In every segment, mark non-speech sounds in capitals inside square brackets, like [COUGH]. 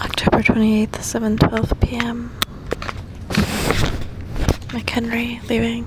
October 28th, 7:12 p.m. McHenry leaving.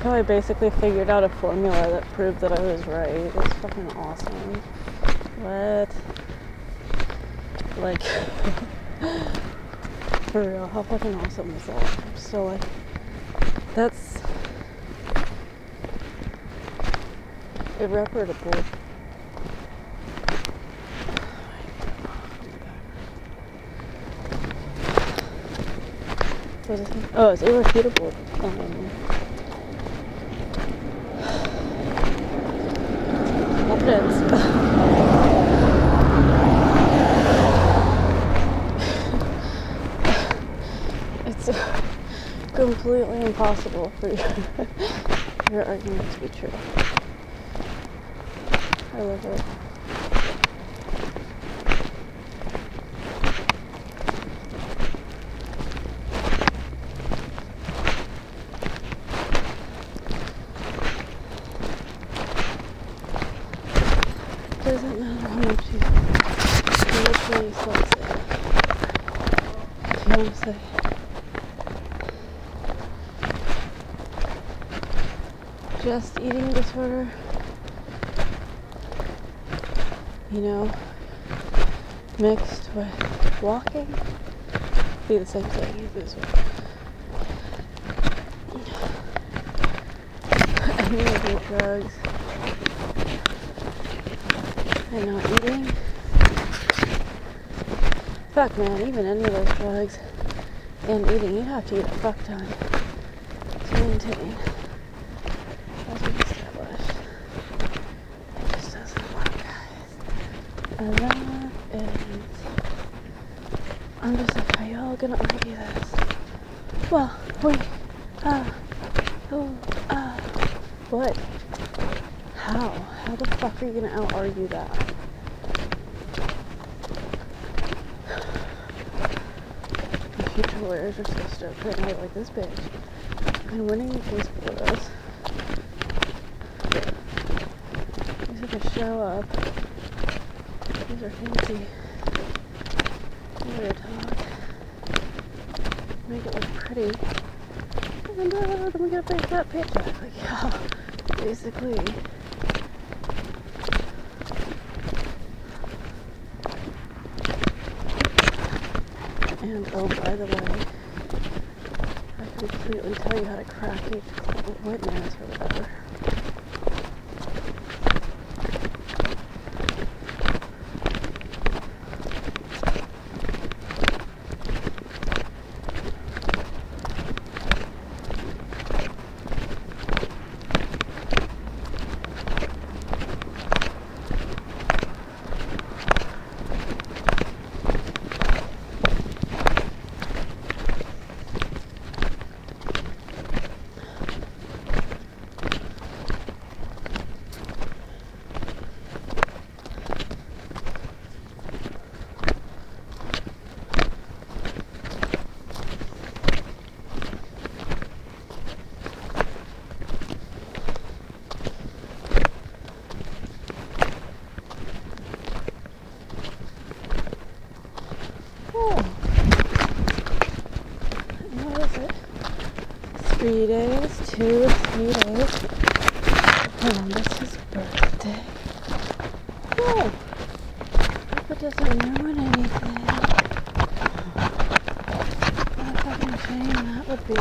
like how I basically figured out a formula that proved that I was right. It's fucking awesome. What? Like, [LAUGHS] for real, how fucking awesome is that? I'm so like, that's irreparable. Oh, it's irrefutable. Um, evidence. it's uh, completely impossible [LAUGHS] your argument to be true. I love it. Doesn't matter how much you literally slice it. If you want to say. Just You know, mixed with walking, be the same thing. This way. Any of the drugs and not eating. Fuck man, even any of those drugs and eating, you have to eat a fuck ton to maintain. As we've established. It just doesn't work, guys. And I'm just like, how y'all gonna argue this? Well, we ah oh ah what? How? How the fuck are you gonna out argue that? The future lawyers are so stoked right now, like this bitch. I'm winning the case for this. These are gonna show up. These are fancy. Way to talk. Make it look pretty. And uh, then we get a big fat paycheck. Like, yeah, basically. And oh, by the way, I can completely tell you how to crack each witness or whatever. Oh. What is it? Three days, two, three days. Columbus's birthday. Oh. Hope it doesn't ruin anything. What a fucking shame that would be.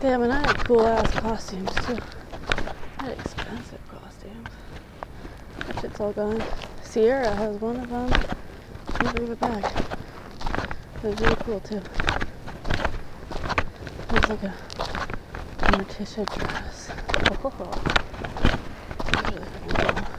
Damn, and I had cool ass costumes too. I had expensive costumes. That shit's all gone. Sierra has one of them. She gave it back. It was really cool too. It was like a Morticia dress. Oh, ho, ho. It was really cool.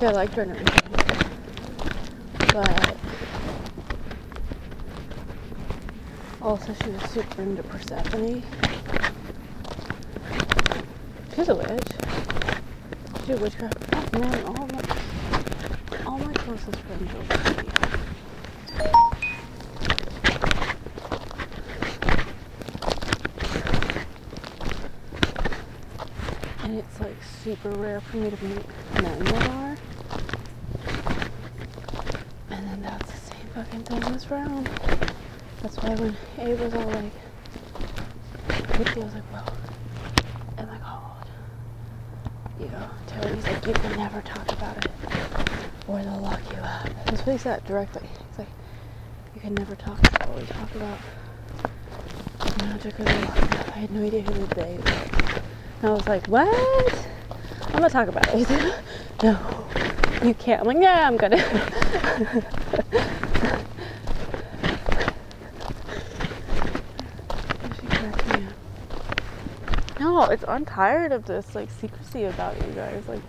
Like I liked her and everything, but also she was super into Persephone. She's a witch. She's a witchcraft. Oh, man, all my all my closest friends are witchy. And it's like super rare for me to meet men that are. And then that's the same That's why when Abe was all like, I was like, well, am I called? You know, Tony's like, you can never talk about it or they'll lock you up. That's what he said directly. He's like, you can never talk about what we talk about. Lock you up. I had no idea who the they. And I was like, what? I'm gonna talk about it. He's [LAUGHS] like, no, you can't. I'm like, yeah, I'm gonna. [LAUGHS] She cracked me up. No, it's I'm tired of this like secrecy about you guys. Like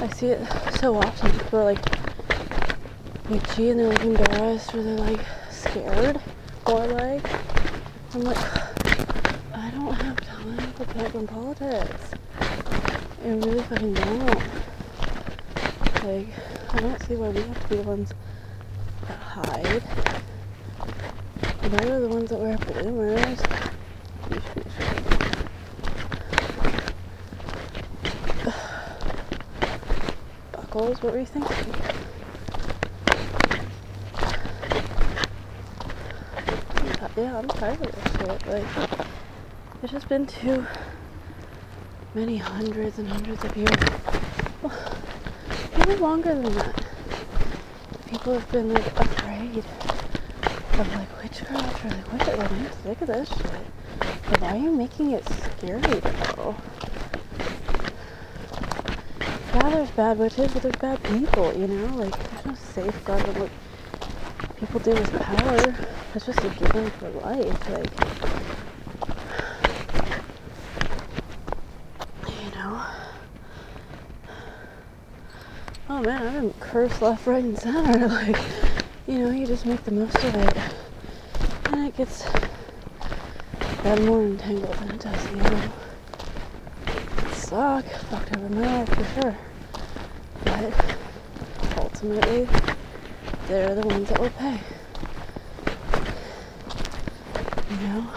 I see it so often. People are like witchy and they're like embarrassed or they're like scared or like I'm like I don't have time for pilgrim politics. I really fucking don't. Like I don't see why we have to be the ones that hide. Why are the ones that wear bloomers? What were you thinking? Yeah, I'm tired of this shit. Like, it's just been too many hundreds and hundreds of years. Well, [SIGHS] even longer than that. People have been like afraid of like witchcraft or like witch. Like, I'm sick of this shit. But why are you making it scary though? Yeah, there's bad witches, but there's bad people, you know? Like, there's no safeguard of what people do with power. It's just a given for life. Like, you know? Oh man, I've been cursed left, right, and center. [LAUGHS] Like, you know, you just make the most of it. And it gets got more entangled than it does, you know. Suck, fucked over my life for sure. But ultimately, they're the ones that will pay. You know?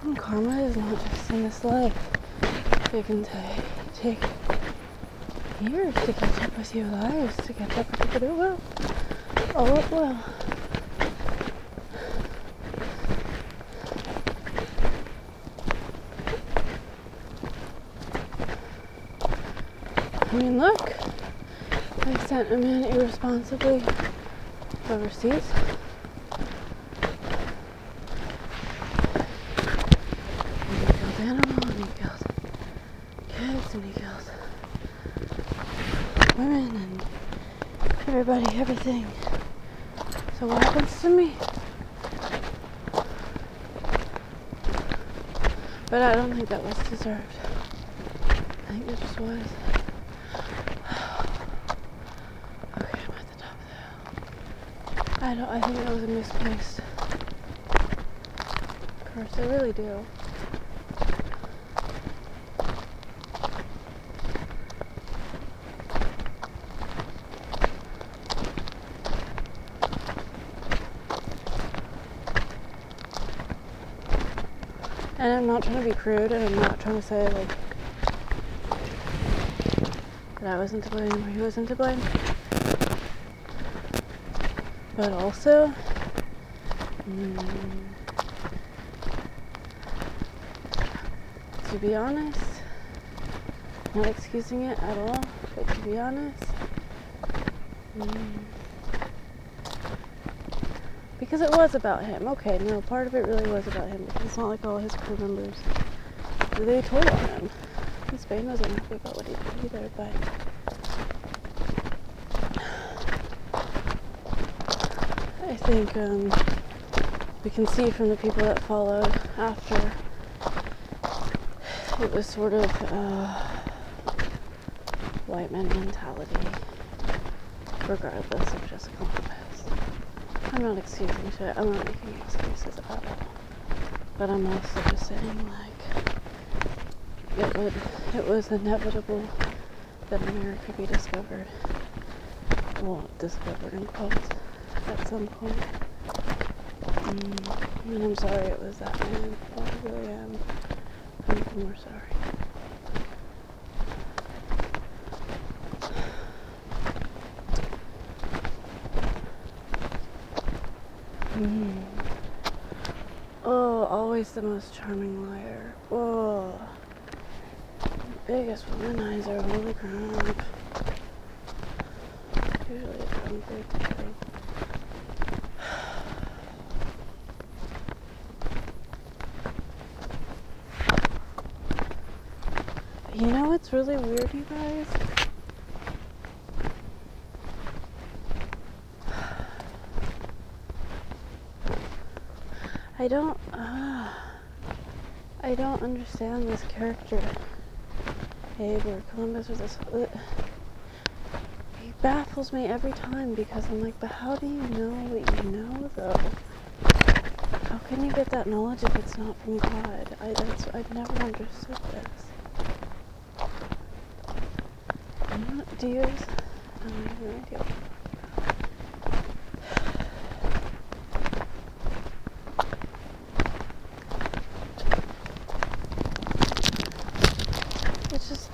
And karma is not just in this life. It can take, take years to catch up with your lives, to catch up with but it will. Oh, it will. I mean, look. I sent a man irresponsibly overseas. And he killed animals, and he killed kids, and he killed women, and everybody, everything. So what happens to me? But I don't think that was deserved. I think it just was. Okay, I'm at the top of the hill. I don't. I think that was a misplaced curse. I really do. And I'm not trying to be crude, and I'm not trying to say like that I wasn't to blame or he wasn't to blame. But also, mm, to be honest, not excusing it at all, but to be honest, mm, because it was about him. Okay, no, part of it really was about him. Because it's not like all his crew members they told on him. And Spain wasn't happy about what he did either, but I think um, we can see from the people that followed after it was sort of uh, white man mentality, regardless of Jessica Lopez. I'm not excusing shit. I'm not making excuses at all. But I'm also just saying, like, it would, it was inevitable that America be discovered. Well, discovered in quotes at some point. Mm, and I'm sorry it was that man. I really am. I'm even more sorry. Mm. Oh, always the most charming liar. Oh, biggest womanizer. Holy crap. Usually a drunkard too. You know what's really weird, you guys? I don't. Uh, I don't understand this character, Abe or Columbus or this. Uh, he baffles me every time because I'm like, but how do you know what you know, though? How can you get that knowledge if it's not from God? I, that's, I've never understood this. I'm not, do you? Have idea. It's just.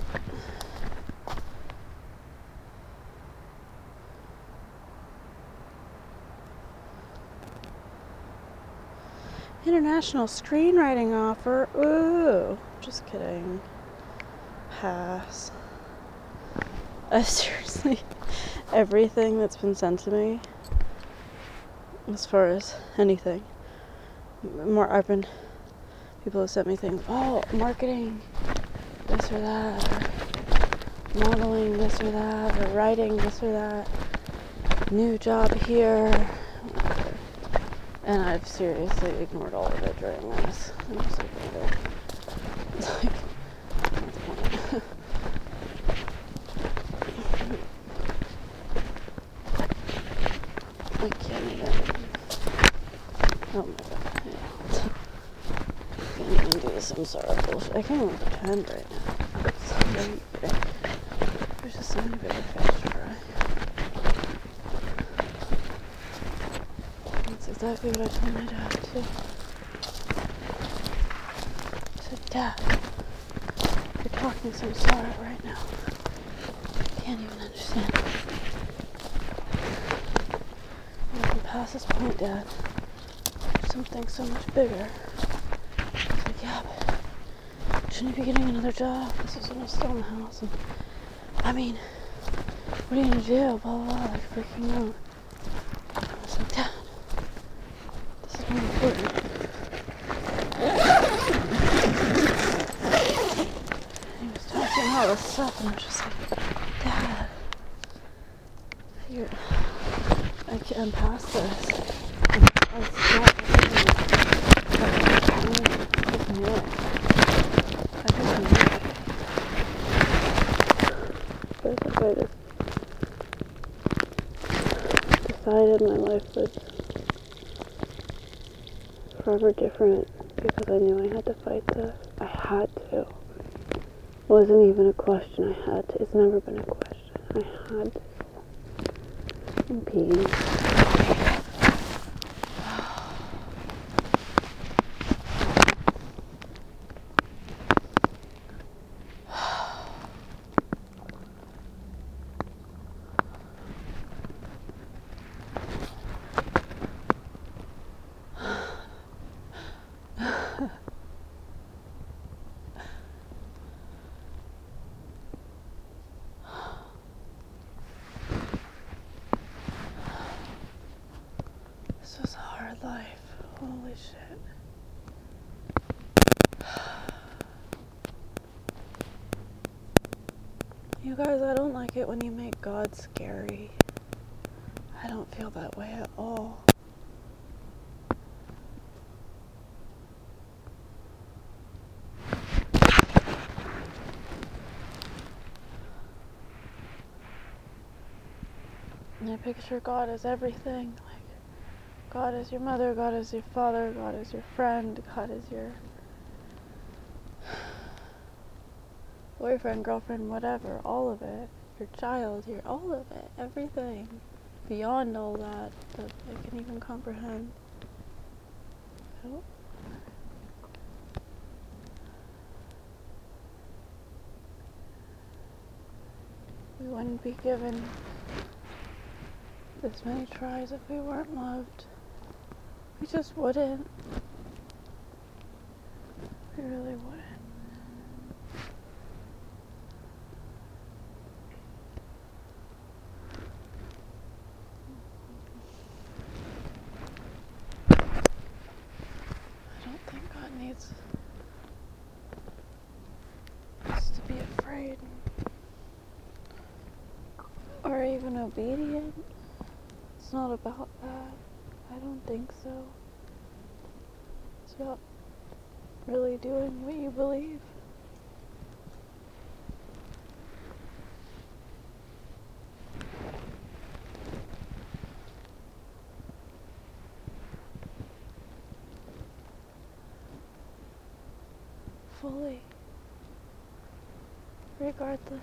International screenwriting offer. Ooh, just kidding. Pass. [LAUGHS] Uh, seriously, everything that's been sent to me, as far as anything, more I've been. People have sent me things. Oh, marketing, this or that, or modeling, this or that, or writing, this or that. New job here. And I've seriously ignored all of it during this. I'm just like, whatever. It's like, what's the point? I can't even. Oh my god. Yeah. I can't even do this. I'm sorry. Bullshit. I can't even pretend right now. It's. There's just so many bigger fish to fry. That's exactly what I told my dad too. I said, Dad, you're talking some sorrow right now. I can't even understand. We can pass this point, Dad. Something so much bigger. He's like, yeah, but shouldn't be getting another job? This is when I'm still in the house. And, I mean, what are you gonna do? Blah, blah, blah, like freaking out. I was like, Dad, this is more important. He was talking all this stuff, and I was just like, Dad, I can't, I'm past this. I'm, I'm not I just knew it. I just knew it. But I think I just decided my life was forever different because I knew I had to fight this. I had to. It wasn't even a question. I had to. It's never been a question. I had to. I'm peeing. life. Holy shit. You guys, I don't like it when you make God scary. I don't feel that way at all. I picture God as everything. God is your mother, God is your father, God is your friend, God is your boyfriend, girlfriend, whatever, all of it. Your child, your all of it, everything. Beyond all that that I can even comprehend. We wouldn't be given this many tries if we weren't loved. We just wouldn't. We really wouldn't. I don't think God needs us to be afraid or even obedient. It's not about that. I don't think so. It's about really doing what you believe. Fully. Regardless.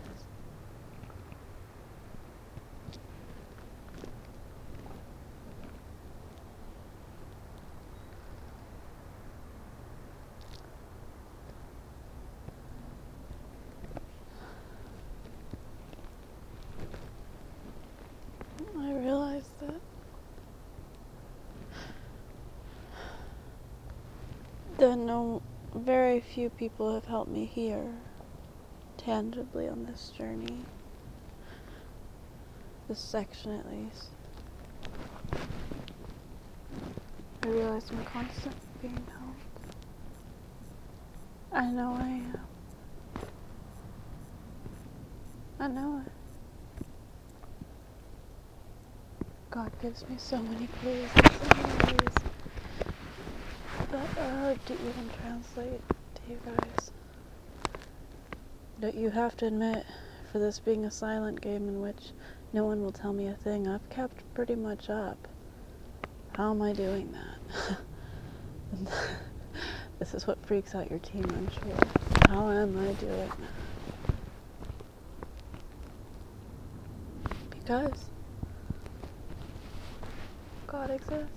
I realize that that no very few people have helped me here tangibly on this journey. This section at least. I realize I'm constantly being helped. I know I am. I know it. God gives me so many clues so many are Uh, hard to even translate to you guys. But you have to admit, for this being a silent game in which no one will tell me a thing, I've kept pretty much up. How am I doing that? [LAUGHS] This is what freaks out your team, I'm sure. How am I doing that? Because God exists.